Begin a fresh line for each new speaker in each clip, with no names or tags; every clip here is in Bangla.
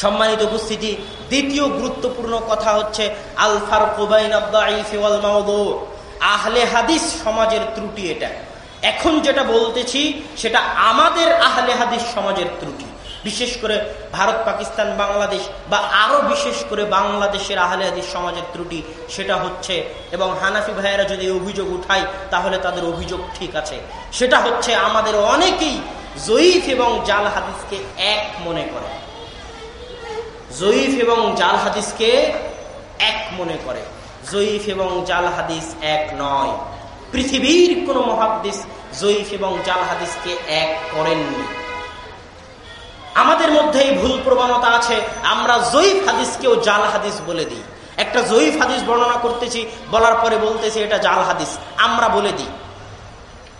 সম্মানিত উপস্থিতি, দ্বিতীয় গুরুত্বপূর্ণ কথা হচ্ছে আলফার আহলে হাদিস সমাজের ত্রুটি এটা। এখন যেটা বলতেছি, সেটা আমাদের আহলে হাদিস সমাজের ত্রুটি। বিশেষ করে ভারত, পাকিস্তান, বাংলাদেশ বা আরও বিশেষ করে বাংলাদেশের আহলে হাদিস সমাজের ত্রুটি, সেটা হচ্ছে, এবং হানাফি ভাইয়েরা যদি অভিযোগ উঠায়, তাহলে তাদের অভিযোগ ঠিক আছে। সেটা হচ্ছে, আমাদের অনেকেই জয়ীফ এবং জাল হাদিসকে এক মনে করে। জয়ীফ এবং জাল হাদিসকে এক মনে করে। জয়ীফ এবং জাল হাদিস এক নয়। পৃথিবীর কোন মহাদিস জয়ীফ এবং জাল হাদিসকে এক করেননি। আমাদের মধ্যে এই ভুল প্রবণতা আছে। আমরা জয়ীফ হাদিসকেও জাল হাদিস বলে দিই। একটা জয়ীফ হাদিস বর্ণনা করতেছি, বলার পরে বলতেছি এটা জাল হাদিস। আমরা বলে দিই।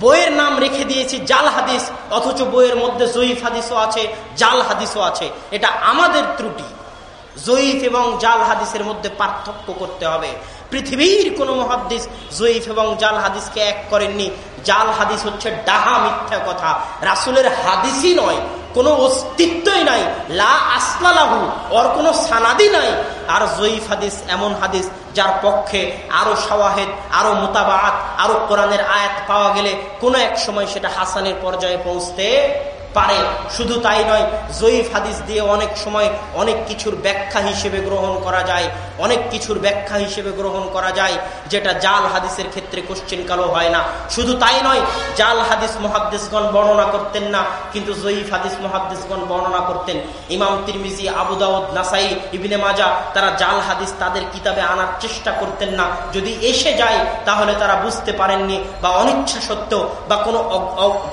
বইয়ের নাম রেখে দিয়েছি জাল হাদিস, অথচ বইয়ের মধ্যে জয়ীফ হাদিসও আছে, জাল হাদিসও আছে। এটা আমাদের ত্রুটি। জয়ীফ এবং জাল হাদিসের মধ্যে পার্থক্য করতে হবে। পৃথিবীর কোন মহাদিস জয়ীফ এবং জাল হাদিসকে এক করেননি। জাল হাদিস হচ্ছে ডাহা মিথ্যা কথা। রাসুলের হাদিসই নয়, কোনো অস্তিত্বই নাই। লা আসলালাহু ওর কোনো সানাদি নাই। আর জয়ীফ হাদিস এমন হাদিস যার পক্ষে আরও সওয়াহেদ আরও মোতাবাত আরও কোরআনের আয়াত পাওয়া গেলে কোনো এক সময় সেটা হাসানের পর্যায়ে পৌঁছতে পারে। শুধু তাই নয়, জয়ীফ হাদিস দিয়ে অনেক সময় অনেক কিছুর ব্যাখ্যা হিসেবে গ্রহণ করা যায়, অনেক কিছুর ব্যাখ্যা হিসেবে গ্রহণ করা যায়, যেটা জাল হাদিসের ক্ষেত্রে কোশ্চিন কালো হয় না। শুধু তাই নয়, জাল হাদিস মহাদ্দেশগণ বর্ণনা করতেন না, কিন্তু জয়ীফ হাদিস মহাদ্দেশগণ বর্ণনা করতেন। ইমাম তিরমিজি আবুদাউদ নাসাই, ইবিনে মাজা, তারা জাল হাদিস তাদের কিতাবে আনার চেষ্টা করতেন না। যদি এসে যায়, তাহলে তারা বুঝতে পারেননি, বা অনিচ্ছা সত্ত্বেও, বা কোনো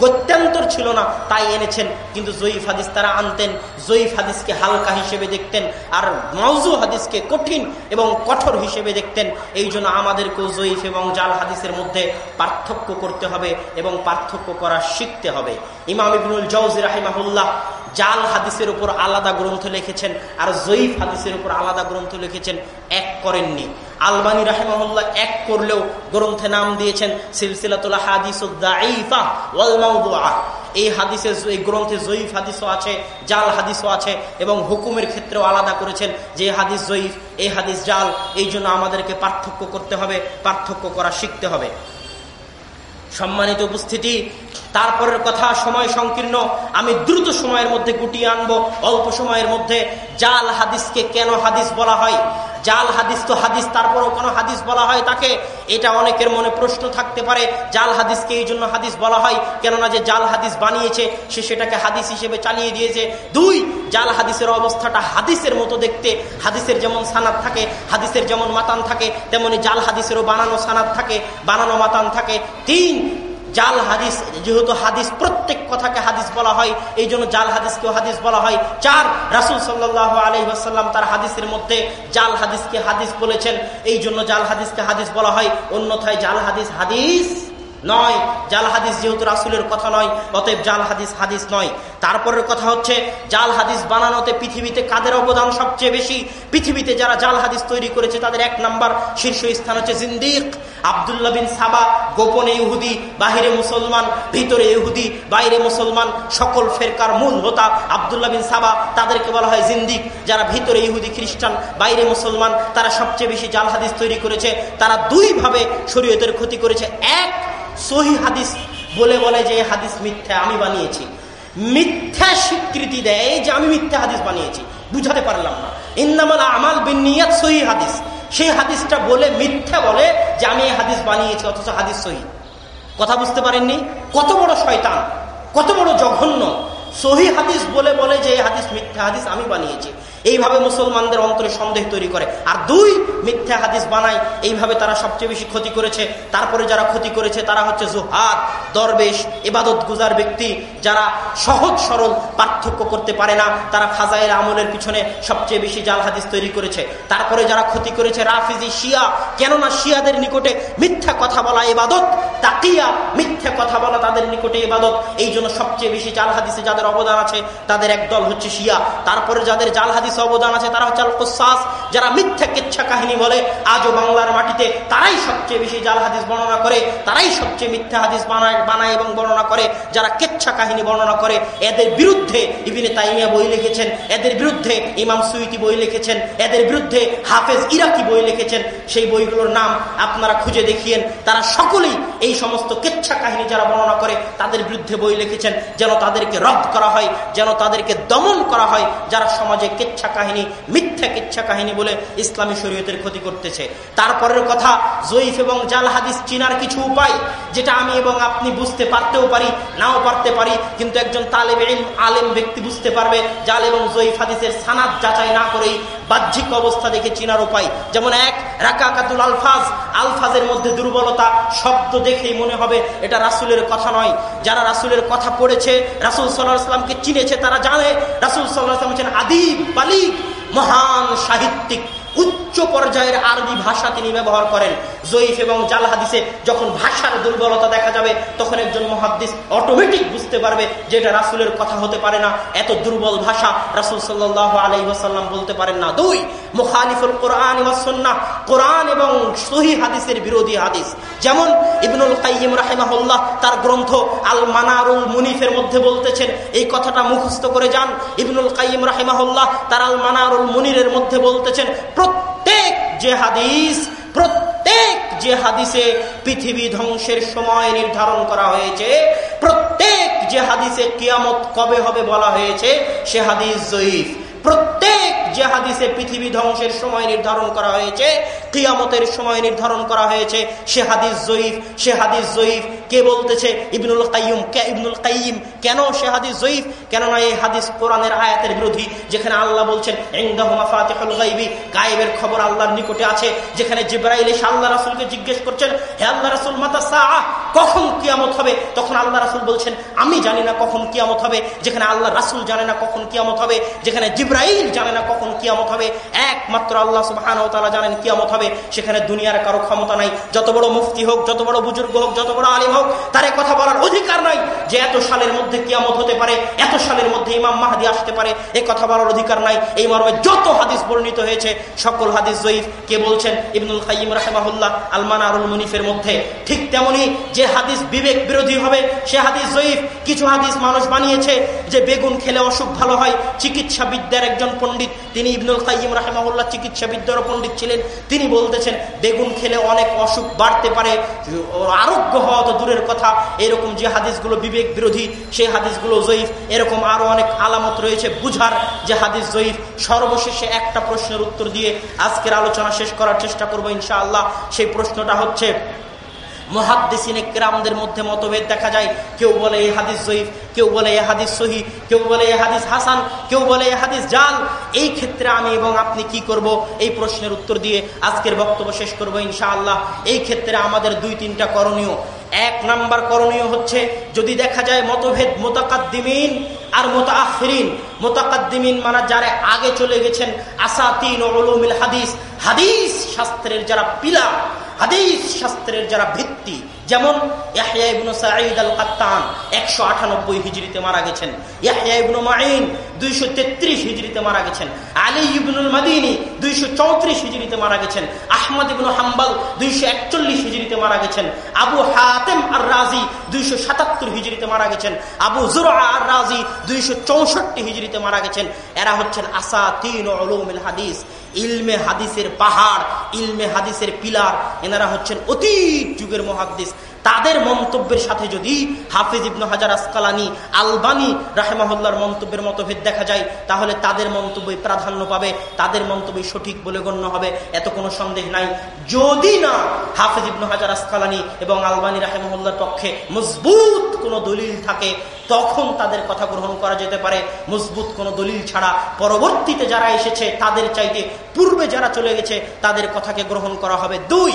গত্যান্তর ছিল না, তাই এনে এনেছেন কিন্তু জয়ীফ হাদিস তারা আনতেন, জয়ীফ হাদিসকে হালকা হিসেবে দেখতেন, আর মৌজু হাদিসকে কঠিন এবং কঠোর হিসেবে দেখতেন। এই জন্য আমাদেরকেও জয়ীফ এবং জাল হাদিসের মধ্যে পার্থক্য করতে হবে এবং পার্থক্য করা শিখতে হবে। ইমাম ইবনুল জৌজ রাহিমাহুল্লাহ জাল হাদিসের উপর আলাদা গ্রন্থ লিখেছেন, আর জয়ীফ হাদিসের উপর আলাদা গ্রন্থ লিখেছেন, এক করেননি। আলবানী রাহেমহল্লা এক করলেও গ্রন্থে নাম দিয়েছেন সিলসিলাতুল হাদিস এই হাদিসে এই গ্রন্থে জয়ীফ হাদিসও আছে, জাল হাদিসও আছে এবং হুকুমের ক্ষেত্রেও আলাদা করেছেন যে হাদিস জয়ীফ, এই হাদিস জাল, এই জন্য আমাদেরকে পার্থক্য করতে হবে, পার্থক্য করা শিখতে হবে। সম্মানিত উপস্থিতি, তারপরের কথা সময় সংকীর্ণ, আমি দ্রুত সময়ের মধ্যে গুটিয়ে আনব, অল্প সময়ের মধ্যে জাল হাদিসকে কেন হাদিস বলা হয়? জাল হাদিস তো হাদিস, তারপরও কোনো হাদিস বলা হয় তাকে? এটা অনেকের মনে প্রশ্ন থাকতে পারে, জাল হাদিসকে এই জন্য হাদিস বলা হয়, কেননা যে জাল হাদিস বানিয়েছে, সে সেটাকে হাদিস হিসেবে চালিয়ে দিয়েছে। দুই, জাল হাদিসের অবস্থাটা হাদিসের মতো দেখতে, হাদিসের যেমন সানাদ থাকে, হাদিসের যেমন মাতান থাকে, তেমনি জাল হাদিসেরও বানানো সানাদ থাকে, বানানো মাতান থাকে। তিন জাল হাদিস, যেহেতু হাদিস প্রত্যেক কথাকে হাদিস বলা হয় এই জন্য জাল হাদিসকে হাদিস বলা হয়। চার, রাসুল সাল্লাহ আলহি আসাল্লাম তার হাদিসের মধ্যে জাল হাদিসকে হাদিস বলেছেন এই জন্য জাল হাদিসকে হাদিস বলা হয়। অন্যথায় জাল হাদিস হাদিস নয়, জাল হাদিস যেহেতু রাসুলের কথা নয়, অতএব জাল হাদিস হাদিস নয়। তারপরের কথা হচ্ছে, জাল হাদিস বানানোতে পৃথিবীতে কাদের অবদান সবচেয়ে বেশি? পৃথিবীতে যারা জাল হাদিস তৈরি করেছে, তাদের এক নাম্বার শীর্ষ স্থান হচ্ছে জিন্দিক। আবদুল্লাহ বিন সাবা, গোপনে ইহুদি, বাহিরে মুসলমান, ভিতরে ইহুদি, বাইরে মুসলমান, সকল ফেরকার মূল হোতা আবদুল্লাহ বিন সাবা। তাদেরকে বলা হয় জিন্দিক। যারা ভিতরে ইহুদি, খ্রিস্টান, বাইরে মুসলমান, তারা সবচেয়ে বেশি জাল হাদিস তৈরি করেছে। তারা দুইভাবে শরীয়তের ক্ষতি করেছে। এক সহি হাদিস বলে বলে যে হাদিস মিথ্যা আমি বানিয়েছি। মিথ্যা স্বীকৃতি দেয় যে আমি মিথ্যা হাদিস বানিয়েছি, বুঝাতে পারলাম না। ইন্নামাল আমাল বিনিয়াত সহি হাদিস। সেই হাদিসটা বলে, মিথ্যা বলে যে আমি এই হাদিস বানিয়েছি, অথচ হাদিস সহি। কথা বুঝতে পারেননি? কত বড় শয়তান, কত বড় জঘন্য। সহি হাদিস বলে বলে যে এই হাদিস মিথ্যা হাদিস আমি বানিয়েছি। এইভাবে মুসলমানদের অন্তরে সন্দেহ তৈরি করে। আর দুই, মিথ্যা হাদিস বানায়, এইভাবে তারা সবচেয়ে বেশি ক্ষতি করেছে। তারপরে যারা ক্ষতি করেছে, তারা হচ্ছে জোহাদ দরবেশ এবাদত গুজার ব্যক্তি, যারা সহজ সরল পার্থক্য করতে পারে না, তারা ফাজাইল আমলের পিছনে সবচেয়ে বেশি জাল হাদিস তৈরি করেছে। তারপরে যারা ক্ষতি করেছে রাফিজি, শিয়া, কেননা শিয়াদের নিকটে মিথ্যা কথা বলা এবাদত তাকিয়া মিথ্যা কথা বলা তাদের নিকটে এবাদত এই জন্য সবচেয়ে বেশি জাল হাদিসে যাদের অবদান আছে, তাদের একদল হচ্ছে শিয়া। তারপরে যাদের জাল হাদিস অবদান আছে, তারা হচ্ছে আল যারা মিথ্যা কেচ্ছা কাহিনী বলে। আজও বাংলার মাটিতে তারাই সবচেয়ে বেশি জাল হাদিস বর্ণনা করে, তারাই সবচেয়ে মিথ্যা হাদিস বানায় বানায় এবং বর্ণনা করে, যারা কেচ্ছা কাহিনী বর্ণনা করে। এদের বিরুদ্ধে ইভিনে তাইমিয়া বই লিখেছেন, এদের বিরুদ্ধে ইমাম সুইতি বই লিখেছেন, এদের বিরুদ্ধে হাফেজ ইরাকি বই লিখেছেন। সেই বইগুলোর নাম আপনারা খুঁজে দেখিয়েন। তারা সকলেই এই সমস্ত কেচ্ছা কাহিনী যারা বর্ণনা করে, তাদের বিরুদ্ধে বই লিখেছেন, যেন তাদেরকে রদ করা হয়, যেন তাদেরকে দমন করা হয়, যারা সমাজে কেচ্ছা কাহিনী মিথ্যা কেচ্ছা কাহিনী বলে ইসলামী শরীয়তের ক্ষতি করতেছে। তারপরের কথা, জয়ীফ এবং জাল হাদিস চিনার কিছু উপায়, যেটা আমি এবং আপনি বুঝতে পারতেও পারি, নাও পারতে পারি, কিন্তু একজন তালেব আলেম ব্যক্তি বুঝতে পারবে, জাল এবং জয়ীফ হাদিসের সানাদ যাচাই না করেই বাহ্যিক অবস্থা দেখে চিনার উপায়। যেমন এক, রাকাকাতুল আলফাজ, আলফাজের মধ্যে দুর্বলতা, শব্দ দেখেই মনে হবে এটা রাসুলের কথা নয়। যারা রাসুলের কথা পড়েছে, রাসুল সাল্লাহ সাল্লামকে চিনেছে, তারা জানে, রাসুল সাল্লাহ সাল্লাম হচ্ছেন আদিব বালিক মহান সাহিত্যিক, উচ্চ পর্যায়ের আরবি ভাষা তিনি ব্যবহার করেন। জয়ীফ এবং জাল হাদিসে যখন ভাষার দুর্বলতা দেখা যাবে, তখন একজন মহাদিস অটোমেটিক বুঝতে পারবে যে এটা রাসুলের কথা হতে পারে না। এত দুর্বল ভাষা রাসুল সাল্লাহ আলাই ওসাল্লাম বলতে পারেন না। দুই, মুখালিফুল কোরআন ওয়াসন্না কোরআন এবং সহি হাদিসের বিরোধী হাদিস। যেমন ইবনুল কাইম রাহেমাহুল্লাহ তার গ্রন্থ আল মানারুল মুনিফের মধ্যে বলতেছেন, এই কথাটা মুখস্থ করে যান। ইবনুল কাইম রাহেমাহুল্লাহ তার আল মানারুল মুনিরের মধ্যে বলতেছেন, প্রত্যেক যে হাদিস, প্রত্যেক যে হাদিসে পৃথিবী ধ্বংসের সময় নির্ধারণ করা হয়েছে, প্রত্যেক যে হাদিসে কিয়ামত কবে হবে বলা হয়েছে, সে হাদিস জয়ীফ। প্রত্যেক যে হাদিসে পৃথিবী ধ্বংসের সময় নির্ধারণ করা হয়েছে, কিয়ামতের সময় নির্ধারণ করা হয়েছে, সে হাদিস জয়ীফ, সে হাদিস জয়ীফ কে বলতেছে ইবনুল কাইম কে ইবনুল কাইম কেন সে হাদিস জয়ীফ? কেননা এই হাদিস কোরআনের আয়াতের বিরোধী, যেখানে আল্লাহ বলছেন গায়েবের খবর আল্লাহর নিকটে আছে, যেখানে জিব্রাইল এসে আল্লাহ রাসুলকে জিজ্ঞেস করছেন, হে আল্লাহ রাসুল, মাতা কখন কিয়ামত হবে? তখন আল্লাহ রাসুল বলছেন, আমি জানি না কখন কিয়ামত হবে যেখানে আল্লাহ রাসুল জানে না কখন কিয়ামত হবে, যেখানে জিব্রাইল জানে না কখন কিয়ামত হবে, একমাত্র আল্লাহ সুবাহান জানেন কিয়ামত হবে, সেখানে দুনিয়ার কারও ক্ষমতা নাই। যত বড় মুফতি হোক, যত বড় বুজুর্গ হোক, যত বড় আলিম হোক তার কথা বলার অধিকার নাই যে এত সালের মধ্যে কিয়ামত হতে পারে, এত সালের মধ্যে ইমাম মাহাদি আসতে পারে এ কথা বলার অধিকার নাই। এই মর্মে যত হাদিস বর্ণিত হয়েছে, সকল হাদিস জয়ীফ। কে বলছেন? ইবনুল কাইম রাহেমাহুল্লাহ আলমান আরুল মুনিফের মধ্যে। ঠিক তেমনি যে হাদিস বিবেক বিরোধী হবে, সে হাদিস জয়ীফ। কিছু হাদিস মানুষ বানিয়েছে যে বেগুন খেলে অসুখ ভালো হয় চিকিৎসা বিদ্যার একজন পণ্ডিত, তিনি ইবনুল কাইম রাহেমাহুল্লাহ চিকিৎসা বিদ্যারও পণ্ডিত ছিলেন। তিনি বলতেছেন, বেগুন খেলে অনেক অসুখ বাড়তে পারে, আরোগ্য হওয়া তো দূরের কথা। এরকম যে হাদিসগুলো বিবেক বিরোধী, সেই হাদিসগুলো জয়ীফ। এরকম আরও অনেক আলামত রয়েছে বুঝার যে হাদিস জয়ীফ। সর্বশেষে একটা প্রশ্নের উত্তর দিয়ে আজকের আলোচনা শেষ করার চেষ্টা করব ইনশাআল্লাহ। সেই প্রশ্নটা হচ্ছে মহাদ্দিসিনে কেরামদের মধ্যে মতভেদ দেখা যায়। কেউ বলে এ হাদিস জয়ীফ কেউ বলে এ হাদিস সহি কেউ বলে এ হাদিস হাসান, কেউ বলে এ হাদিস জাল। এই ক্ষেত্রে আমি এবং আপনি কি করব? এই প্রশ্নের উত্তর দিয়ে আজকের বক্তব্য শেষ করব ইনশাআল্লাহ। এই ক্ষেত্রে আমাদের দুই তিনটা করণীয়। এক নাম্বার করণীয় হচ্ছে, যদি দেখা যায় মতভেদ, মোতাকাদ্দিমিন আর মোতাফরিন মোতাকাদ্দিমিন মানে যারা আগে চলে গেছেন, আসাতিন হাদিস। হাদিস শাস্ত্রের যারা পিলা হাদিস শাস্ত্রের যারা ভিত্তি যেমন একশো আটানব্বই মারা গেছেন। মাইন দুইশো তেত্রিশ মারা গেছেন। মাদিনী দুইশো চৌত্রিশ মারা গেছেন। আহমদ দুইশো একচল্লিশ মারা গেছেন। আবু হাতেম আর রাজি দুইশো সাতাত্তর হিজড়িতে মারা গেছেন। আবু জুরা আর রাজি দুইশো চৌষট্টি হিজড়িতে মারা গেছেন। এরা হচ্ছেন আসা তিন হাদিস। ইলমে হাদিসের পাহাড়, ইলমে হাদিসের পিলার। এনারা হচ্ছেন অতীত যুগের মহাদিস। তাদের মন্তব্যের সাথে যদি হাফিজ ইবনু হাজার আসকালানি আলবানি রাহেমাহুল্লার মন্তব্যের মতভেদ দেখা যায়, তাহলে তাদের মন্তব্যই প্রাধান্য পাবে, তাদের মন্তব্যই সঠিক বলে গণ্য হবে, এত কোনো সন্দেহ নাই। যদি না হাফিজ ইবনু হাজার আসকালানি এবং আলবানি রাহেমাহুল্লার পক্ষে মজবুত কোনো দলিল থাকে, তখন তাদের কথা গ্রহণ করা যেতে পারে। মজবুত কোনো দলিল ছাড়া পরবর্তীতে যারা এসেছে, তাদের চাইতে পূর্বে যারা চলে গেছে, তাদের কথাকে গ্রহণ করা হবে। দুই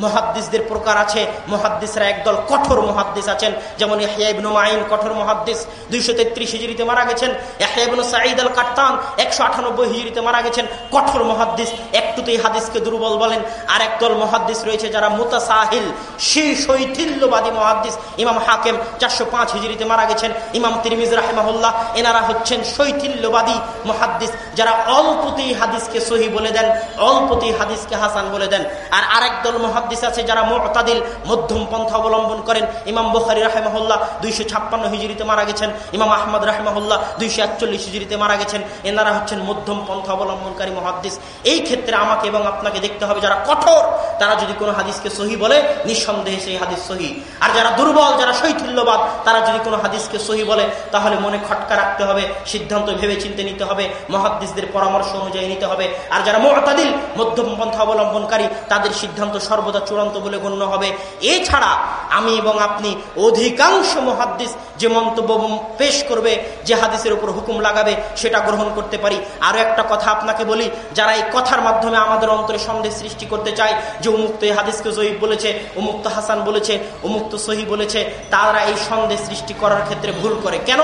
মহাদ্দিসদের প্রকার আছে। মহাদ্দিসরা একদল কঠোর মহাদ্দিস আছেন। যেমন ইয়াহিয়াবনু মাইন কঠোর মহাদ্দিস। দুইশো তেত্রিশ হিজড়িতে মারা গেছেন। ইয়াহিয়াবনু সাঈদ আল কাট্তান একশো আটানব্বই হিজড়িতে মারা গেছেন। কঠোর মহাদ্দিস। একটুতেই হাদিসকে দুর্বল বলেন। আর একদল মহাদ্দিস রয়েছে যারা মুতাসাহিল সেই শৈথিল্যবাদী মহাদ্দিস। ইমাম হাকেম চারশো পাঁচ হিজড়িতে মারা গেছেন। ইমাম তিরমিজ রাহেমাহুল্লাহ, এনারা হচ্ছেন শৈথিল্যবাদী মহাদ্দিস। যারা অল্পতেই হাদিসকে সহি বলে দেন, অল্পতেই হাদিসকে হাসান বলে দেন। আর আরেক দল মহাদ্দিস আছে যারা মোতাদিল, মধ্যম পন্থা অবলম্বন করেন। ইমাম বখারি রাহেমাহুল্লাহ দুইশো ছাপ্পান্ন হিজড়িতে মারা গেছেন। ইমাম আহমদ রাহেমাহুল্লাহ দুইশো একচল্লিশ হিজড়িতে মারা গেছেন। এনারা হচ্ছেন মধ্যম পন্থা অবলম্বনকারী মহাদ্দিস। এই ক্ষেত্রে আমাকে এবং আপনাকে দেখতে হবে যারা কঠোর, তারা যদি কোনো হাদিসকে সহি বলে, নিঃসন্দেহে সেই হাদিস সহি। আর যারা দুর্বল, যারা শৈথিল্যবাদ, তারা যদি কোনো হাদিসকে সহি বলে, তাহলে মনে খটকা রাখতে হবে, সিদ্ধান্ত ভেবে চিনতে নিতে হবে, মহাদ্দিসদের পরামর্শ অনুযায়ী নিতে হবে। আর যারা মোহতাদিল মধ্যম পন্থা অবলম্বনকারী, তাদের সিদ্ধান্ত সর্বদা চূড়ান্ত বলে গণ্য হবে। এছাড়া আমি এবং আপনি অধিকাংশ মহাদ্দিস যে মন্তব্য পেশ করবে, যে হাদিসের উপর হুকুম লাগাবে, সেটা গ্রহণ করতে পারি। আরও একটা কথা আপনাকে বলি, যারা এই কথার মাধ্যমে আমাদের অন্তরে সন্দেহ সৃষ্টি করতে চায়, যে উমুক্ত এই হাদিসকে জয়ীব বলেছে উমুক্ত হাসান বলেছে উমুক্ত সহি বলেছে, তারা এই সন্দেহ সৃষ্টি করার ক্ষেত্রে ভুল করে। কেন?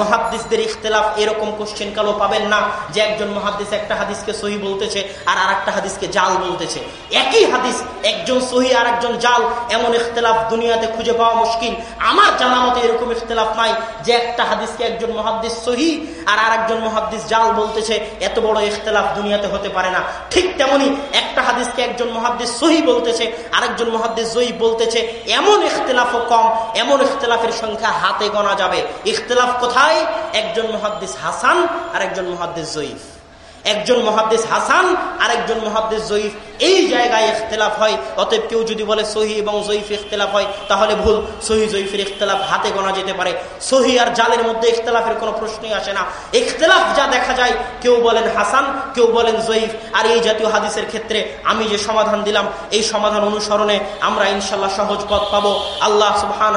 মহাদ্দিসদের ইখতলাফ এরকম কোশ্চেন কালো পাবেন না, যে একজন মহাদ্দিস একটা হাদিসকে সহি বলতেছে আর আর একটা হাদিসকে জাল বলতেছে। একই হাদিস একজন সহি আর একজন জাল, এমন ইখতলাফ দুনিয়াতে খুঁজে পাওয়া মুশকিল। আমার জানা মতে এরকম ইখতলাফ নাই যে একটা হাদিসকে একজন মহাদ্দিস সহি আর আর একজন মহাদ্দিস জাল বলতেছে, এত বড় ইখতলাফ দুনিয়াতে হতে পারে না। ঠিক তেমনি একটা হাদিসকে একজন মহাদ্দিস সহি বলতেছে, আরেকজন মহাদ্দিস জয়ী বলতেছে, এমন ইখতলাফও কম, এমন ইখতলাফের সংখ্যা হাতে গণা যাবে। ইখতলাফ কোথায়? একজন মহাদ্দিস হাসান আর একজন মহাদ্দিস জয়ীফ। একজন মহাদ্দেশ হাসান আর একজন মহাদ্দেশ জয়ীফ। এই জায়গায় ইখতলাফ হয়। অতএব কেউ যদি বলে সহি এবং জয়ীফ ইখতলাফ হয়, তাহলে ভুল। সহি, জয়ীফের ইখতলাফ হাতে গোনা যেতে পারে। সহি আর জালের মধ্যে ইখতলাফের কোনো প্রশ্নই আসে না। ইখতলাফ যা দেখা যায়, কেউ বলেন হাসান, কেউ বলেন জয়ীফ। আর এই জাতীয় হাদিসের ক্ষেত্রে আমি যে সমাধান দিলাম, এই সমাধান অনুসরণে আমরা ইনশাল্লাহ সহজ পথ পাবো। আল্লাহ সুবহান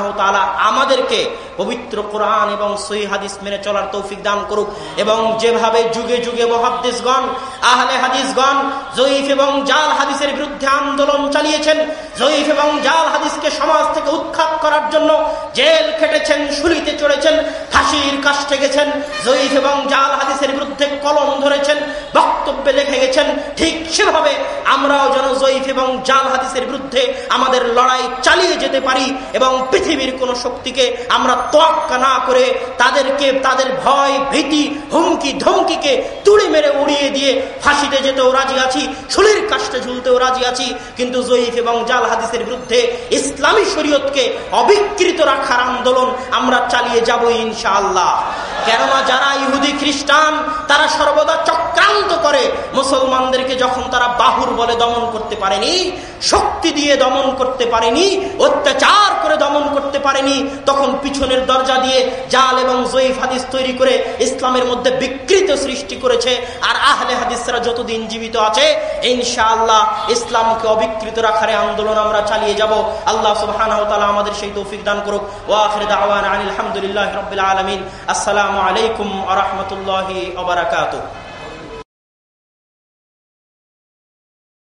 আমাদেরকে পবিত্র কোরআন এবং সহি হাদিস মেনে চলার তৌফিক দান করুক। এবং যেভাবে যুগে যুগে মহাদ্দেশগণ, আহলে হাদিসগণ, জয়ীফ এবং জাল হাদিসের বিরুদ্ধে আন্দোলন চালিয়েছেন জয়ীফ এবং জাল হাদিসকে সমাজ থেকে উৎখাত করার জন্য জেল খেটেছেন শুলিতে চড়েছেন, ফাঁসির কাষ্টে গেছেন। জয়ীফ এবং জাল হাদিসের বিরুদ্ধে কলম ধরেছেন, বক্তব্যে লিখে গেছেন, ঠিক সেভাবে আমরাও যেন জয়ীফ এবং জাল হাদিসের বিরুদ্ধে আমাদের লড়াই চালিয়ে যেতে পারি এবং পৃথিবীর কোনো শক্তিকে আমরা তোয়াক্কা না করে তাদেরকে, তাদের ভয়, ভীতি, হুমকি, ধমকিকে তুড়ি মেরে উড়িয়ে দিয়ে ফাঁসিতে যেতেও রাজি আছি শুলির কাষ্টে ঝুলতেও রাজি আছি, কিন্তু জয়ীফ এবং জাল হাদিসের বিরুদ্ধে ইসলামী শরীয়তকে অবিকৃত রাখার আন্দোলন আমরা চালিয়ে যাব ইনশাআল্লাহ। কেননা যারা ইহুদি খ্রিস্টান, তারা সর্বদা চক্রান্ত করে। মুসলমানদেরকে যখন তারা বাহুর বলে দমন করতে পারেনি, শক্তি দিয়ে দমন করতে পারেনি, অত্যাচার করে দমন করতে পারেনি, তখন পিছনের দরজা দিয়ে জাল এবং জয়ীফ হাদিস তৈরি করে ইসলামের মধ্যে বিকৃত সৃষ্টি করেছে। আর আহলে হাদিসরা যতদিন জীবিত আছে, ইনশাআল্লাহ ইসলামকে অবিকৃত রাখার আন্দোলন আমরা চালিয়ে যাব। আল্লাহ সুবহান আমাদের সেই তৌফিক দান করুক। ওয়াখির দাওয়ান আলহামদুলিল্লাহ রবিল আলমিন। আসসালামু আলাইকুম আ রহমতুল্লাহ